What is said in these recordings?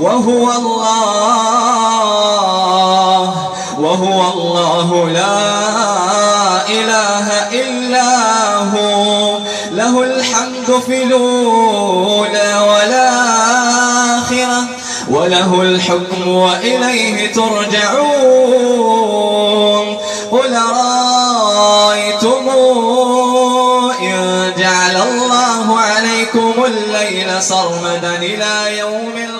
وهو الله وهو الله لا إله إلا هو له الحمد في الأولى والآخرة وله الحكم وإليه ترجعون. قل رأيتم إن جعل الله عليكم الليل سرمدا إلى يوم القيامة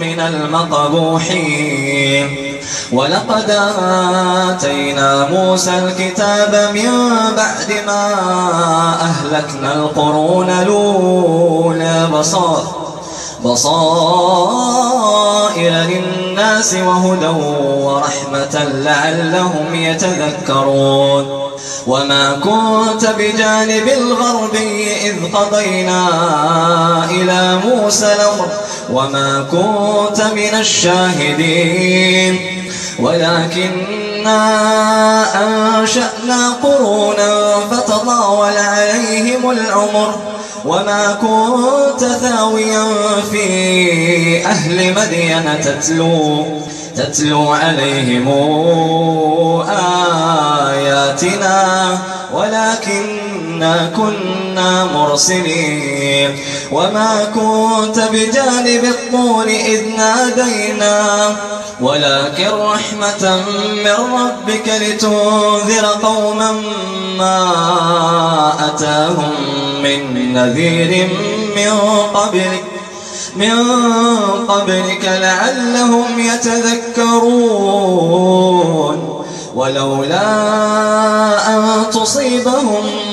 من المقبوحين ولقد آتينا موسى الكتاب من بعد ما أهلكنا القرون الأولى بصائر بصائر للناس وهدى ورحمة لعلهم يتذكرون. وما كنت بجانب الغربي إذ قضينا إلى موسى الأمر وما كنت من الشاهدين ولكننا أنشأنا قرونا فتطاول عليهم العمر وما كنت ثاويا في أهل مدين تتلو تتلو عليهم آياتنا ولكننا كنا مرسلين وما كنت بجانب الطور إذ نادينا. ولكن رحمة من ربك لتنذر قوما ما أتاهم من نذير من قبلك من قبلك لعلهم يتذكرون. ولولا أن تصيبهم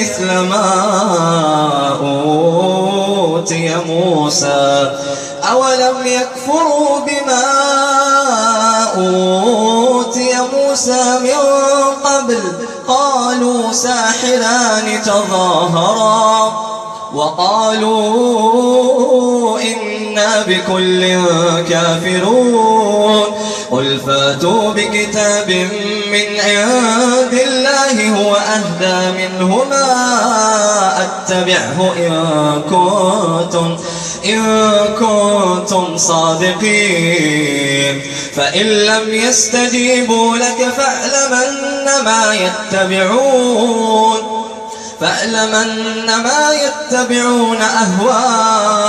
مثل ما أوتي موسى. أولم يكفروا بما أوتي موسى من قبل؟ قالوا ساحران تظاهرا. وقالوا بكل كافرون. قل فاتوا بكتاب من عند الله هو أهدى منهما أتبعه إن كنتم إن كنتم صادقين. فإن لم يستجيبوا لك فاعلم أنما يتبعون. فاعلم أنما يتبعون أهواءهم.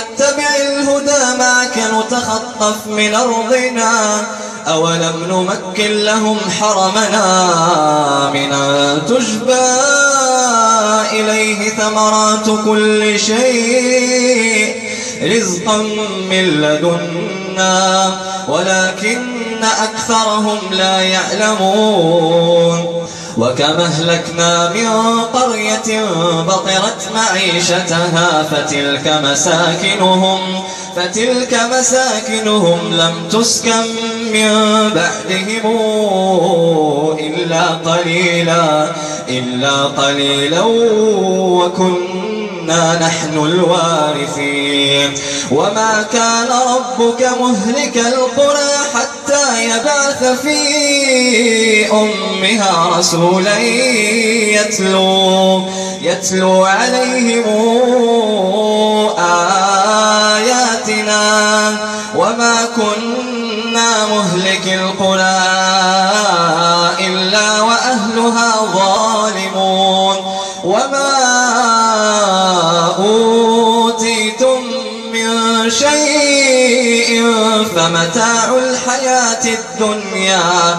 نتبع الهدى معك نتخطف من أرضنا. أولم نمكن لهم حرمنا من تجبى إليه ثمرات كل شيء رزقا من لدنا. ولكن أكثرهم لا يعلمون. وكم أهلكنا من قرية بطرت معيشتها فتلك مساكنهم فتلك مساكنهم لم تسكن من بعدهم إلا قليلا إلا قليلا وكنا نحن الوارثين. وما كان ربك مهلك القرى حتى يبعث في أمها رسولا يتلو يتلو عليهم آياتنا. وما كنا مهلك القرى إلا وأهلها ظالمون. وما أوتيتم من شيء فمتاع الحياة الدنيا.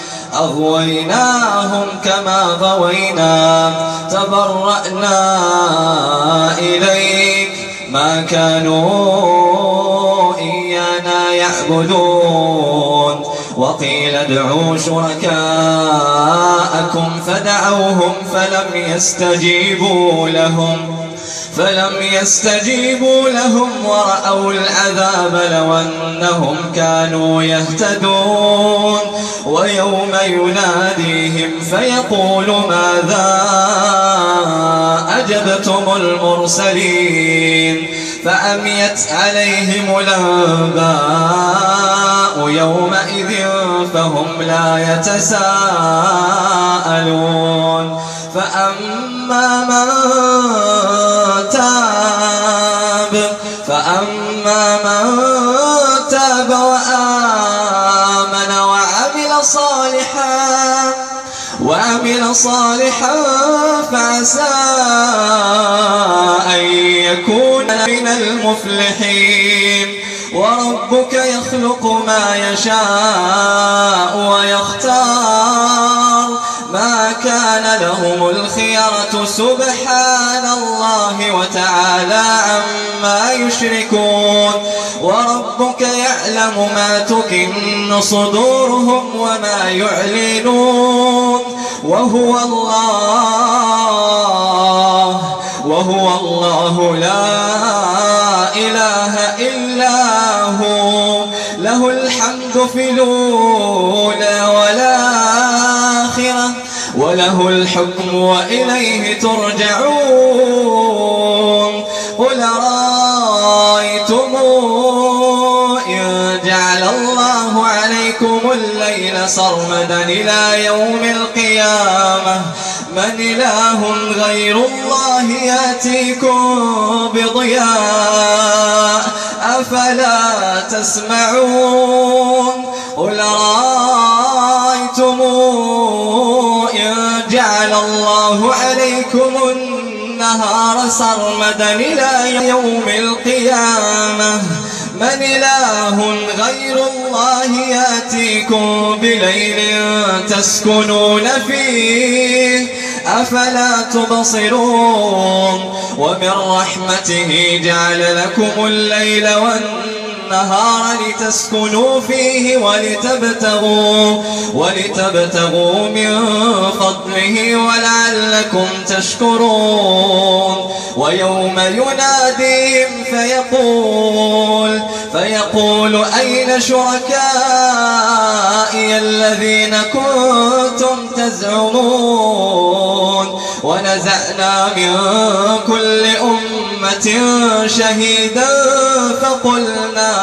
أغويناهم كما غوينا. تبرأنا إليك. ما كانوا إيانا يعبدون. وقيل ادعوا شركاءكم. فدعوهم فلم يستجيبوا لهم. فلم يستجيبوا لهم ورأوا العذاب لو أنهم كانوا يهتدون. ويوم يناديهم فيقول ماذا أجبتم المرسلين؟ فأميت عليهم الأنباء يومئذ فهم لا يتساءلون. فأما من تاب فأما من تاب وآمن وعمل صالحا وعمل صالحا فعسى أن يكون من المفلحين. وربك يخلق ما يشاء ويختار. سبحان الله وتعالى عما يشركون وربك يعلم ما تكن صدورهم وما يعلنون وهو الله وهو الله لا الحكم وإليه ترجعون قل رأيتم إن جعل الله عليكم الليل صرمدا إلى يوم القيامة من إله غير الله يأتيكم بضياء أفلا تسمعون قل رأيتم إن جعل الله عليكم النهار سرمدا إلى يوم القيامة. من إله غير الله يأتيكم بليل تسكنون فيه. أفلا تبصرون؟ ومن رحمته جعل لكم الليل والنهار والنهار لتسكنوا فيه ولتبتغوا, ولتبتغوا من فضله ولعلكم تشكرون. ويوم يناديهم فيقول فيقول أين شركائي الذين كنتم تزعمون؟ ونزعنا من كل أمة شهيدا فقلنا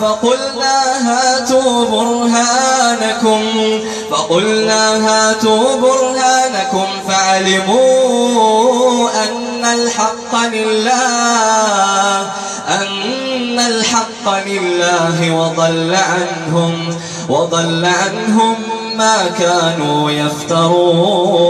فقلنا هاتوا برهانكم فقلنا هاتوا برهانكم فعلموا أن الحق لله أن الحق لله وضل عنهم وضل عنهم ما كانوا يفترون.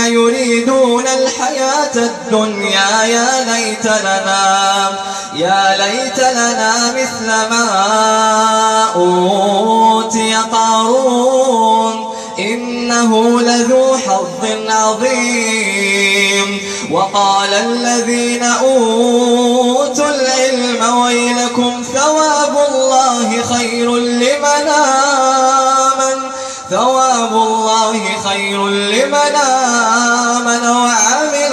الدنيا يا ليت لنا يا ليت لنا مثل ما أوتي قارون. إنه لذو حظ عظيم. وقال الذين أوتوا العلم ويلكم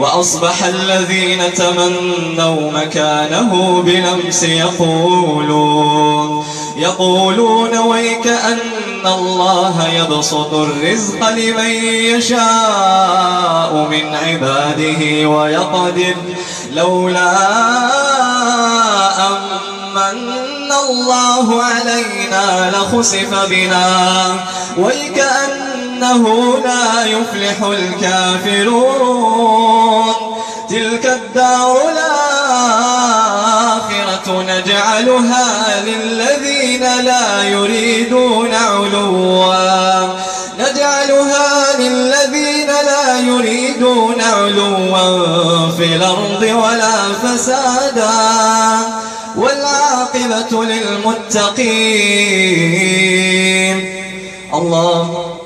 وأصبح الذين تمنوا مكانه بلمس يقولون يقولون ويك أن الله يبسط الرزق لمن يشاء من عباده ويقدر لولا أمن الله علينا لخسف بنا ويكأنه لا يفلح الكافرون. تلك الدار الآخرة نجعلها للذين لا يريدون علوا. نجعلها للذين لا يريدون علوا في الأرض ولا فسادا. والعاقبة للمتقين. الله